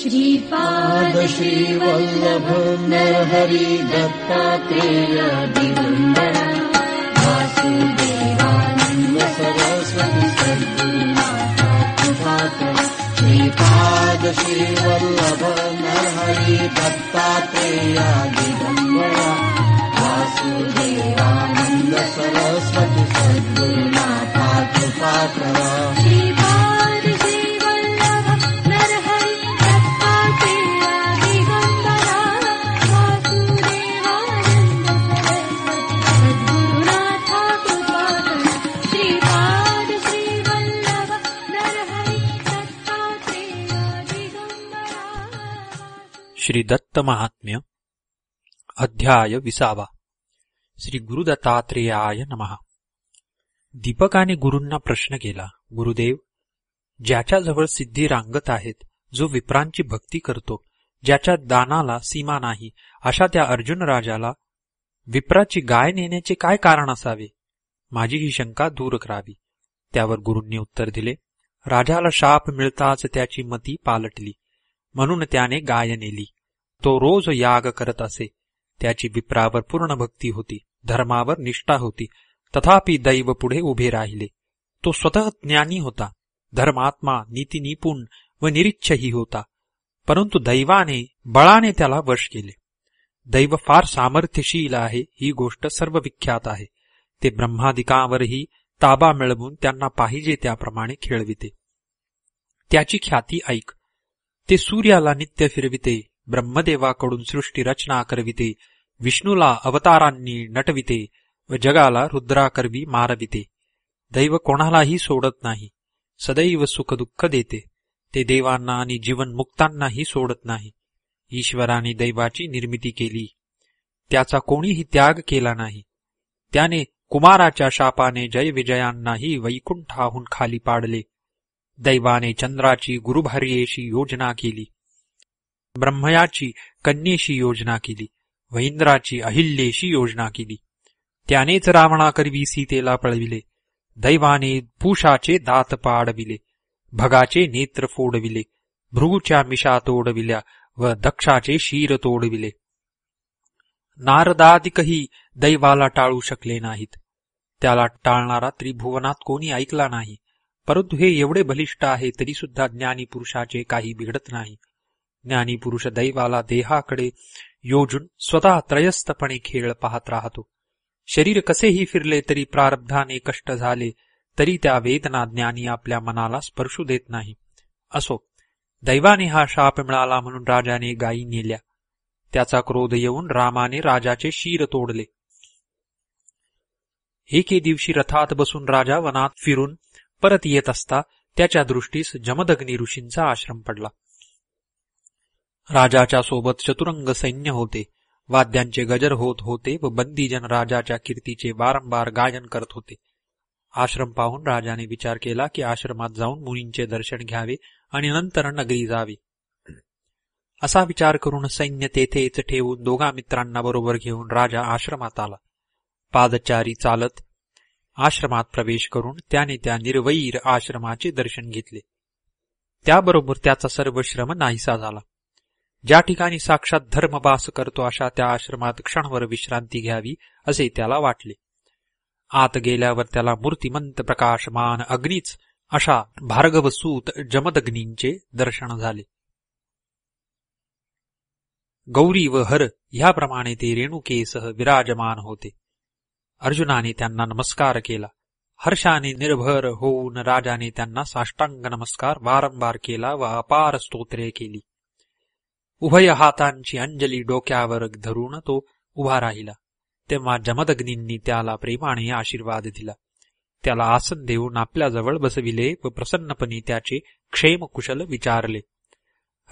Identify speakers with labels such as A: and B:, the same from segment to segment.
A: श्रीपाद श्रीवल्लभ नरहरि दत्तात्रेय दिगम्बर वासुदेवानन्द सरस्वती सद्गुरुनाथ कृपाकर श्रीपाद श्रीवल्लभ नरहरि दत्तात्रेय दिगम्बर वासुदेवानन्द सरस्वती सद्गुरुनाथ कृपाकर
B: श्री दत्त महात्म्य अध्याय विसावा. श्री गुरुदत्तात्रेयाय नमः. दीपकाने गुरूंना प्रश्न केला गुरुदेव ज्याच्याजवळ सिद्धी रांगत आहेत जो विप्रांची भक्ती करतो ज्याच्या दानाला सीमा नाही अशा त्या अर्जुन राजाला विप्राची गाय नेण्याचे काय कारण असावे? माझी ही शंका दूर करावी. त्यावर गुरूंनी उत्तर दिले राजाला शाप मिळताच त्याची मती पालटली म्हणून त्याने गाय नेली. तो रोज याग करत असे. त्याची विप्रावर पूर्ण भक्ती होती. धर्मावर निष्ठा होती. तथापि दैव पुढे उभे राहिले. तो स्वतः ज्ञानी होता. धर्मात्मा नीतिनिपुण व निरीच्छही होता. परंतु दैवाने बळाने त्याला वश केले. दैव फार सामर्थ्यशील आहे ही गोष्ट सर्व विख्यात आहे. ते ब्रह्मादिकांवरही ताबा मिळवून त्यांना पाहिजे त्याप्रमाणे खेळविते. त्याची ख्याती ऐक. ते सूर्याला नित्य फिरविते. ब्रह्मदेवाकडून सृष्टी रचना करविते विष्णूला अवतारांनी नटविते व जगाला रुद्राकरवी मारविते. दैव कोणालाही सोडत नाही सदैव सुखदुःख देते. ते देवांना आणि जीवनमुक्तांनाही सोडत नाही. ईश्वराने दैवाची निर्मिती केली. त्याचा कोणीही त्याग केला नाही. त्याने कुमाराच्या शापाने जयविजयांनाही वैकुंठाहून खाली पाडले. दैवाने चंद्राची गुरुभार्येशी योजना केली. ब्रह्मयाची कन्येशी योजना केली व इंद्राची अहिल्येशी योजना केली. त्यानेच रावणाकरवी सीतेला पळविले दैवाने पूषाचे दात पाडविले भगाचे नेत्र फोडविले भृगूच्या मिशा तोडविल्या व दक्षाचे शीर तोडविले. नारदादिकही दैवाला टाळू शकले नाहीत. त्याला टाळणारा त्रिभुवनात कोणी ऐकला नाही परंतु हे एवढे बलिष्ठ आहे तरी सुद्धा ज्ञानी पुरुषाचे काही बिघडत नाही. ज्ञानी पुरुष दैवाला देहाकडे योजून स्वतः त्रयस्थपणे खेळ पाहत राहतो. शरीर कसेही फिरले तरी प्रारब्धाने कष्ट झाले तरी त्या वेदना ज्ञानी आपल्या मनाला स्पर्शू देत नाही. असो दैवाने हा शाप मिळाला म्हणून राजाने गायी नेल्या. त्याचा क्रोध येऊन रामाने राजाचे शीर तोडले. एके दिवशी रथात बसून राजा वनात फिरून परत येत असता त्याच्या दृष्टीस जमदग्नी ऋषींचा आश्रम पडला. राजाच्या सोबत चतुरंग सैन्य होते. वाद्यांचे गजर होत होते व बंदीजन राजाच्या कीर्तीचे वारंवार गायन करत होते. आश्रम पाहून राजाने विचार केला की आश्रमात जाऊन मुनींचे दर्शन घ्यावे आणि नंतर नगरी जावे. असा विचार करून सैन्य तेथेच ठेवून दोघा मित्रांना बरोबर घेऊन राजा आश्रमात आला. पादचारी चालत आश्रमात प्रवेश करून त्याने त्या निर्वैर आश्रमाचे दर्शन घेतले. त्याबरोबर त्याचा सर्व श्रम नाहीसा झाला. ज्या ठिकाणी साक्षात धर्मवास करतो अशा त्या आश्रमात क्षणभर विश्रांती घ्यावी असे त्याला वाटले. आत गेल्यावर त्याला मूर्तिमंत प्रकाशमान अग्नीच अशा भार्गवसूत जमदग्नींचे दर्शन झाले. गौरी व हर ह्याप्रमाणे ते रेणुकेसह विराजमान होते. अर्जुनाने त्यांना नमस्कार केला. हर्षाने निर्भर होऊन राजाने त्यांना साष्टांग नमस्कार वारंवार केला व अपार स्तोत्रे केली. उभय हातांची अंजली डोक्यावर धरून तो उभा राहिला. तेव्हा जमदग्नींनी त्याला प्रेमाने आशीर्वाद दिला. त्याला आसन देऊन आपल्याजवळ बसविले व प्रसन्नपणे त्याचे क्षेमकुशल विचारले.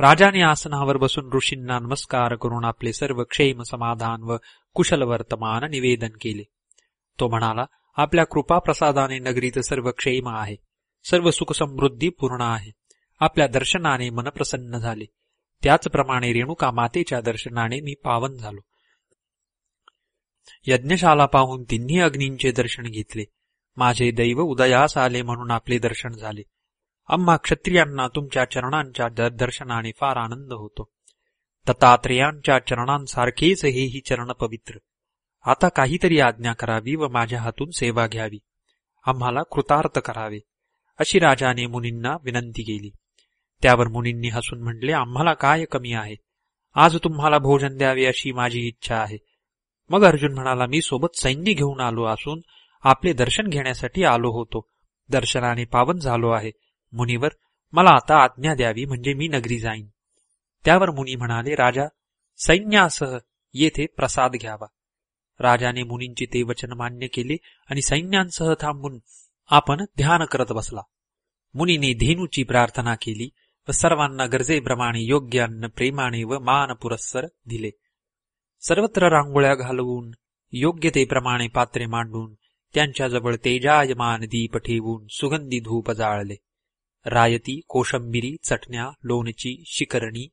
B: राजाने आसनावर बसून ऋषींना नमस्कार करून आपले सर्व क्षेम समाधान व कुशल वर्तमान निवेदन केले. तो म्हणाला आपल्या कृपा प्रसादाने नगरीत सर्व क्षेम आहे. सर्व सुख समृद्धी पूर्ण आहे. आपल्या दर्शनाने मन प्रसन्न झाले. त्याचप्रमाणे रेणुका मातेच्या दर्शनाने मी पावन झालो. यज्ञशाला पाहून तिन्ही अग्नींचे दर्शन घेतले. माझे दैव उदयास आले म्हणून आपले दर्शन झाले. आम्हा क्षत्रियांना तुमच्या चरणांच्या दर्शनाने फार आनंद होतो. दत्तात्रेयांच्या चरणांसारखेच हेही चरण पवित्र. आता काहीतरी आज्ञा करावी व माझ्या हातून सेवा घ्यावी. आम्हाला कृतार्थ करावे. अशी राजाने मुनींना विनंती केली. त्यावर मुनींनी हसून म्हटले आम्हाला काय कमी आहे? आज तुम्हाला भोजन द्यावे अशी माझी इच्छा आहे. मग अर्जुन म्हणाला मी सोबत सैन्य घेऊन आलो असून आपले दर्शन घेण्यासाठी आलो होतो. दर्शनाने पावन झालो आहे. मुनीवर मला आता आज्ञा द्यावी म्हणजे मी नगरी जाईन. त्यावर मुनी म्हणाले राजा सैन्यासह येथे प्रसाद घ्यावा. राजाने मुनींचे ते वचन मान्य केले आणि सैन्यांसह थांबून आपण ध्यान करत बसला. मुनीने धेनूची प्रार्थना केली. व सर्वांना गरजेप्रमाणे योग्य अन्न प्रेमाने व मान पुरस्सर दिले. सर्वत्र रांगोळ्या घालवून योग्यतेप्रमाणे पात्रे मांडून त्यांच्याजवळ तेजायमान दीप ठेवून सुगंधी धूप जाळले. रायती कोशंबिरी चटण्या लोणची शिकरणी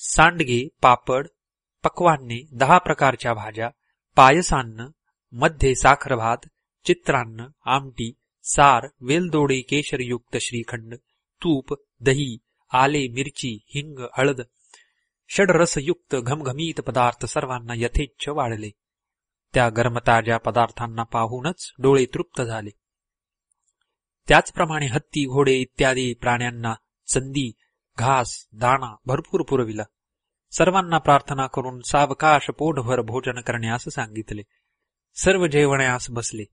B: सांडगे पापड पक्वान्ने दहा प्रकारच्या भाज्या पायसान्नमध्ये साखर भात चित्रान्न आमटी सार वेलदोडे केशरयुक्त श्रीखंड तूप दही आले मिरची हिंग हळद षडरसयुक्त घमघमीत पदार्थ सर्वांना यथेच्छ वाढले. त्या गरमताज्या पदार्थांना पाहूनच डोळे तृप्त झाले. त्याचप्रमाणे हत्ती घोडे इत्यादी प्राण्यांना संधी घास दाणा भरपूर पुरविला. सर्वांना प्रार्थना करून सावकाश पोटभर भोजन करण्यास सांगितले. सर्व जेवण्यास बसले.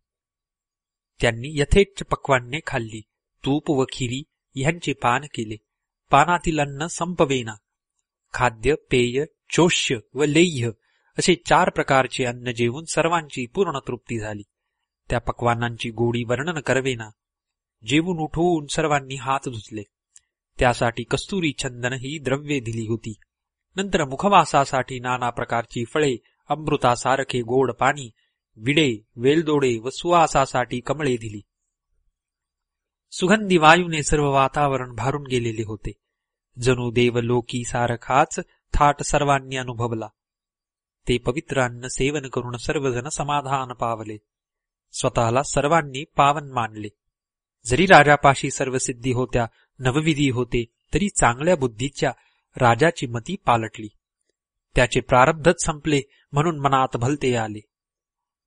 B: त्यांनी यथेच्छ पक्वान्ने खाल्ली. तूप व खिरी ह्यांचे पान केले. पानातील अन्न संपवेना. खाद्य पेय चोष्य व लेह्य असे चार प्रकारचे अन्न जेवून सर्वांची पूर्ण तृप्ती झाली. त्या पक्वानांची गोडी वर्णन करवेना. जेवून उठवून सर्वांनी हात धुतले. त्यासाठी कस्तुरी चंदन ही द्रव्ये दिली होती. नंतर मुखवासासाठी नाना प्रकारची फळे अमृतासारखे गोड पाणी विडे वेलदोडे व सुवासासाठी कमळे दिली. सुगंधी वायूने सर्व वातावरण भारून गेलेले होते. जणू देवलोकी सारखाच थाट सर्वांनी अनुभवला. ते पवित्र अन्न सेवन करून सर्वजण समाधान पावले. स्वतःला सर्वांनी पावन मानले. जरी राजापाशी सर्व सिद्धी होत्या नवविधी होते तरी चांगल्या बुद्धीच्या राजाची मती पालटली. त्याचे प्रारब्धच संपले म्हणून मनात भलते आले.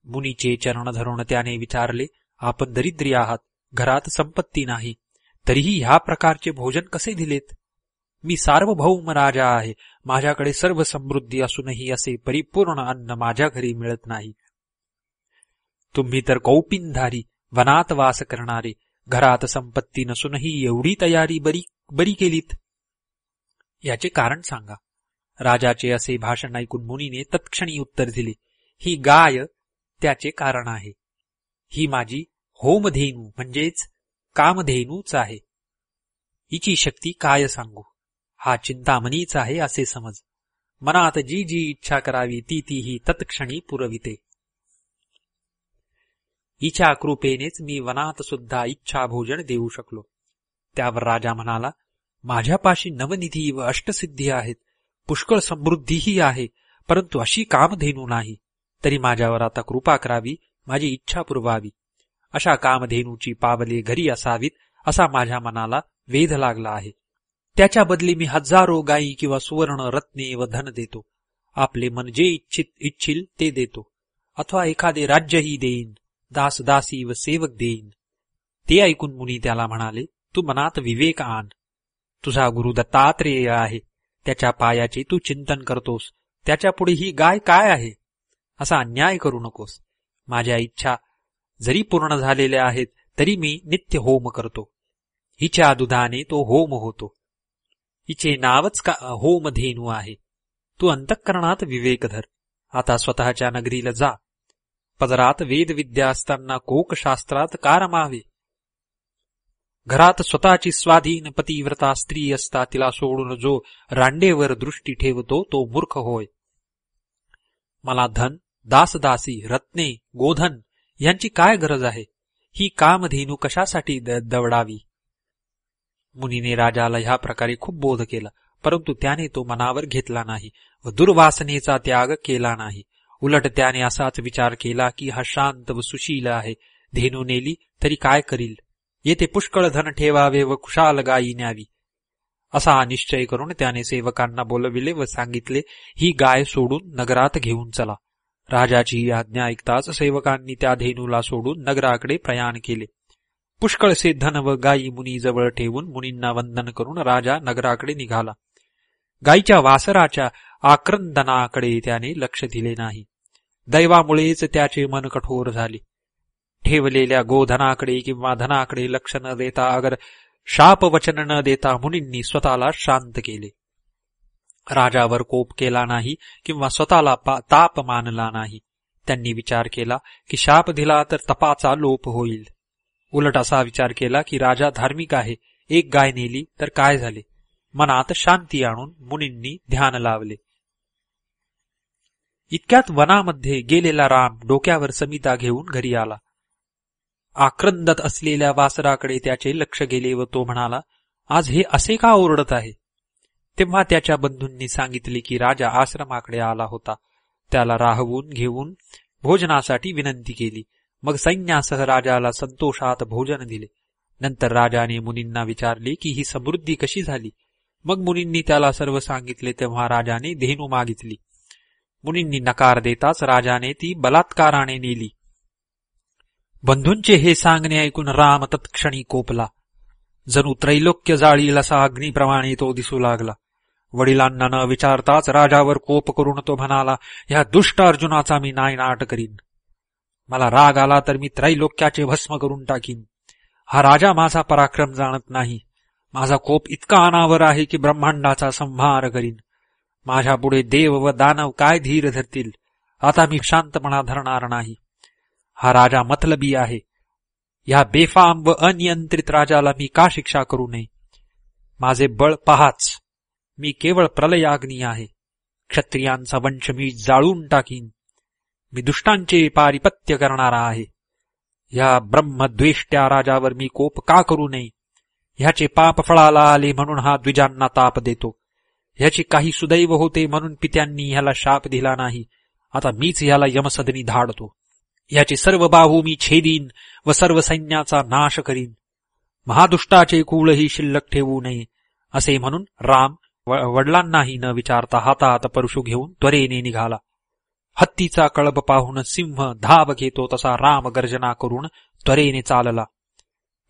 B: मुनीचे चरण धरून त्याने विचारले आपण दरिद्री आहात घरात संपत्ती नाही तरीही ह्या प्रकारचे भोजन कसे दिलेत? मी सार्वभौम राजा आहे. माझ्याकडे सर्व समृद्धी असूनही असे परिपूर्ण अन्न माझ्या घरी मिळत नाही. तुम्ही तर कौपिनधारी वनात वास करणारे घरात संपत्ती नसूनही एवढी तयारी बरी बरी केलीत. याचे कारण सांगा. राजाचे असे भाषण ऐकून मुनीने तत्क्षणी उत्तर दिले. ही गाय त्याचे कारण आहे. ही माझी होमधेनू म्हणजेच कामधेनूच आहे. हिची शक्ती काय सांगू? हा चिंतामणीच आहे असे समज. मनात जी जी इच्छा करावी ती ती ही तत्क्षणी पुरविते. हिच्या कृपेनेच मी वनात सुद्धा इच्छा भोजन देऊ शकलो. त्यावर राजा म्हणाला माझ्यापाशी नवनिधी व अष्टसिद्धी आहेत. पुष्कळ समृद्धीही आहे परंतु अशी कामधेनू नाही. तरी माझ्यावर आता कृपा करावी माझी इच्छा पुरवावी. अशा कामधेनूची पावले घरी असावीत असा माझ्या मनाला वेध लागला आहे. त्याच्या बदली मी हजारो गायी किंवा सुवर्ण रत्ने व धन देतो. आपले मन जे इच्छित इच्छिल ते देतो. अथवा एखादे राज्यही देईन दास दासी व सेवक देईन. ते ऐकून मुनी त्याला म्हणाले तू मनात विवेक आण. तुझा गुरु दत्तात्रेय आहे. त्याच्या पायाचे तू चिंतन करतोस. त्याच्यापुढे ही गाय काय आहे? असा अन्याय करू नकोस. माझ्या इच्छा जरी पूर्ण झालेल्या आहेत तरी मी नित्य होम करतो. हिच्या दुधाने तो होम होतो. हिचे नावच का होमधेनू आहे. तू अंतःकरणात विवेक धर. आता स्वतःच्या नगरीला जा. पदरात वेदविद्या असताना कोकशास्त्रात का रमावे घरात स्वतःची स्वाधीन पतिव्रता स्त्री असता तिला सोडून जो रांडेवर दृष्टी ठेवतो तो मूर्ख होय. मला धन दासदासी रत्ने गोधन यांची काय गरज आहे? ही कामधेनू कशासाठी द- दवडावी? मुनीने राजाला ह्या प्रकारे खूप बोध केला परंतु त्याने तो मनावर घेतला नाही व दुर्वासनेचा त्याग केला नाही. उलट त्याने असाच विचार केला की हा शांत व सुशील आहे धेनू नेली तरी काय करील? येथे पुष्कळ धन ठेवावे व कुशाल गायी न्यावी. असा निश्चय करून त्याने सेवकांना बोलविले व सांगितले ही गाय सोडून नगरात घेऊन चला. राजाची ही आज्ञा ऐकताच सेवकांनी त्या धेनूला सोडून नगराकडे प्रयाण केले. पुष्कळसे धन व गायी मुनीजवळ ठेवून मुनींना वंदन करून राजा नगराकडे निघाला. गायीच्या वासराच्या आक्रंदनाकडे त्याने लक्ष दिले नाही. दैवामुळेच त्याचे मन कठोर झाले. ठेवलेल्या गोधनाकडे किंवा धनाकडे लक्ष न देता अगर शापवचन न देता मुनींनी स्वतःला शांत केले. राजावर कोप केला नाही किंवा स्वतःला पा- ताप मानला नाही. त्यांनी विचार केला की शाप दिला तर तपाचा लोप होईल. उलट असा विचार केला की राजा धार्मिक आहे. एक गाय नेली तर काय झाले? मनात शांती आणून मुनींनी ध्यान लावले. इतक्यात वनामध्ये गेलेला राम डोक्यावर समिता घेऊन घरी आला. आक्रंदत असलेल्या वासराकडे त्याचे लक्ष गेले व तो म्हणाला आज हे असे का ओरडत आहे? तेव्हा त्याच्या बंधूंनी सांगितले की राजा आश्रमाकडे आला होता. त्याला राहवून घेऊन भोजनासाठी विनंती केली. मग सैन्यासह राजाला संतोषात भोजन दिले. नंतर राजाने मुनींना विचारले की ही समृद्धी कशी झाली? मग मुनींनी त्याला सर्व सांगितले तेव्हा राजाने धेनू मागितली. मुनींनी नकार देताच राजाने ती बलात्काराने नेली. बंधूंचे हे सांगणे ऐकून राम तत्क्षणी कोपला. जणू त्रैलोक्य जाळील असा अग्निप्रमाणे तो दिसू लागला. वडिलांना न विचारताच राजावर कोप करून तो म्हणाला ह्या दुष्ट अर्जुनाचा मी नायनाट करीन. मला राग आला तर मी त्रैलोक्याचे भस्म करून टाकीन. हा राजा माझा पराक्रम जाणत नाही. माझा कोप इतका अनावर आहे की ब्रह्मांडाचा संहार करीन. माझ्या पुढे देव व दानव काय धीर धरतील? आता मी शांतपणा धरणार नाही. हा राजा मतलबी आहे. या बेफाम व अनियंत्रित राजाला मी का शिक्षा करू नये? माझे बळ पहाच. मी केवळ प्रलयाग्नी आहे. क्षत्रियांचा वंश मी जाळून टाकीन. मी दुष्टांचे पारिपत्य करणारा आहे. ह्या ब्रह्मद्वेष्ट्या राजावर मी कोप का करू नये? ह्याचे पाप फळाला आले म्हणून हा द्विजांना ताप देतो. ह्याची काही सुदैव होते म्हणून पित्यांनी ह्याला शाप दिला नाही. आता मीच ह्याला यमसदनी धाडतो. याचे सर्व बाहू मी छेदीन व सर्व सैन्याचा नाश करीन. महादुष्टाचे कुळही शिल्लक ठेवू नये असे म्हणून राम व- वडिलांनाही न विचारता हातात परशु घेऊन त्वरेने निघाला. हत्तीचा कळब पाहून सिंह धाव घेतो तसा राम गर्जना करून त्वरेने चालला.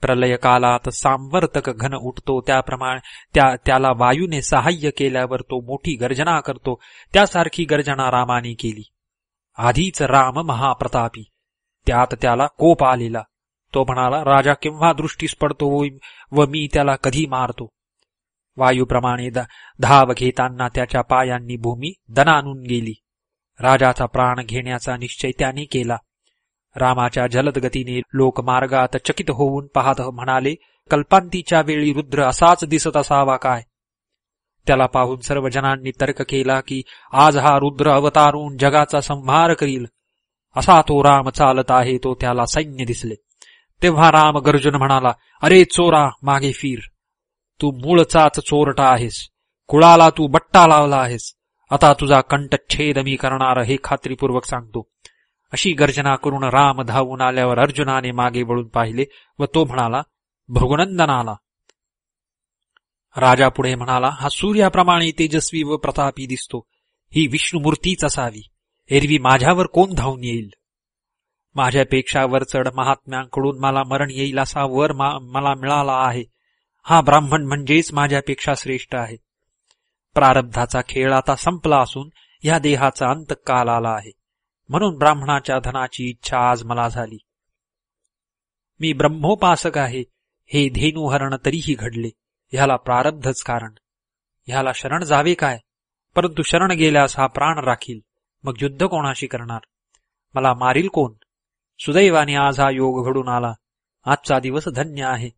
B: प्रलयकालात सांवर्तक घन उठतो त्याप्रमाणे त्या त्याला वायूने सहाय्य केल्यावर तो मोठी गर्जना करतो त्यासारखी गर्जना रामाने केली. आधीच राम महाप्रतापी त्यात त्याला कोप आलेला. तो म्हणाला राजा केव्हा दृष्टीस पडतो व मी त्याला कधी मारतो? वायूप्रमाणे धाव घेताना त्याच्या पायांनी भूमी दनानून गेली. राजाचा प्राण घेण्याचा निश्चय त्याने केला. रामाच्या जलदगतीने लोकमार्गात लोक मार्गात चकित होऊन पाहत म्हणाले कल्पांतीच्या वेळी रुद्र असाच दिसत असावा काय? त्याला पाहून सर्व जणांनी तर्क केला की आज हा रुद्र अवतारून जगाचा संहार करील. असा तो राम चालत आहे तो त्याला सैन्य दिसले. तेव्हा राम गर्जुन म्हणाला अरे चोरा मागे फिर. तू मूळचाच चोरटा आहेस. कुळाला तू बट्टा लावला आहेस. आता तुझा कंठच्छेद मी करणार हे खात्रीपूर्वक सांगतो. अशी गर्जना करून राम धावून आल्यावर अर्जुनाने मागे वळून पाहिले व तो म्हणाला भृगुनंदनाला. राजा पुढे म्हणाला हा सूर्याप्रमाणे तेजस्वी व प्रतापी दिसतो. ही विष्णुमूर्तीच असावी. एरवी माझ्यावर कोण धावून येईल? माझ्यापेक्षा वरचढ महात्म्यांकडून मला मरण येईल असा वर मा- मला मिळाला आहे. हा ब्राह्मण म्हणजेच माझ्यापेक्षा श्रेष्ठ आहे. प्रारब्धाचा खेळ आता संपला असून या देहाचा अंत काल आला आहे. म्हणून ब्राह्मणाच्या धनाची इच्छा आज मला झाली. मी ब्रह्मोपासक आहे. हे धेनुहरण तरीही घडले. ह्याला प्रारब्धच कारण. ह्याला शरण जावे काय? परंतु शरण गेल्यास हा प्राण राखील. मग युद्ध कोणाशी करणार? मला मारील कोण? सुदैवाने आज हा योग घडून आला. आजचा दिवस धन्य आहे.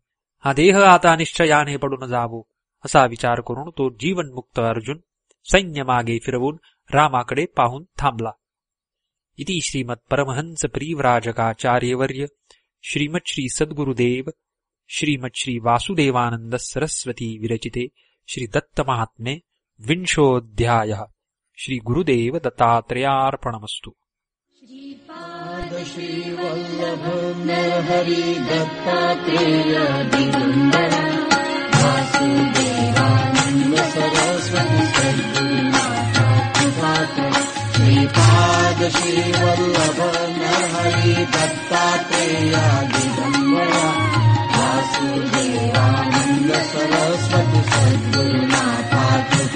B: हा देह आता निश्चयाने पडून जावो. असा विचार करून तो जीवनमुक्त अर्जुन सैन्य मागे फिरवून रामाकडे पाहून थांबला. इति श्रीमत परमहंस प्रिव्राजकाचार्यवर्य श्रीमत श्री सद्गुरुदेव श्रीमत् श्री वासुदेवानंद सरस्वती विरचिते श्री दत्त महात्म्ये विंशोऽध्यायः. श्री गुरुदेव दत्तात्रेयार्पणमस्तु.
C: श्रीपाद
A: श्रीवल्लभ सरस्वती न हयि दत्तात्रेया ज्ञा वासुदेवा सरस्वती सद्गुणा पात्र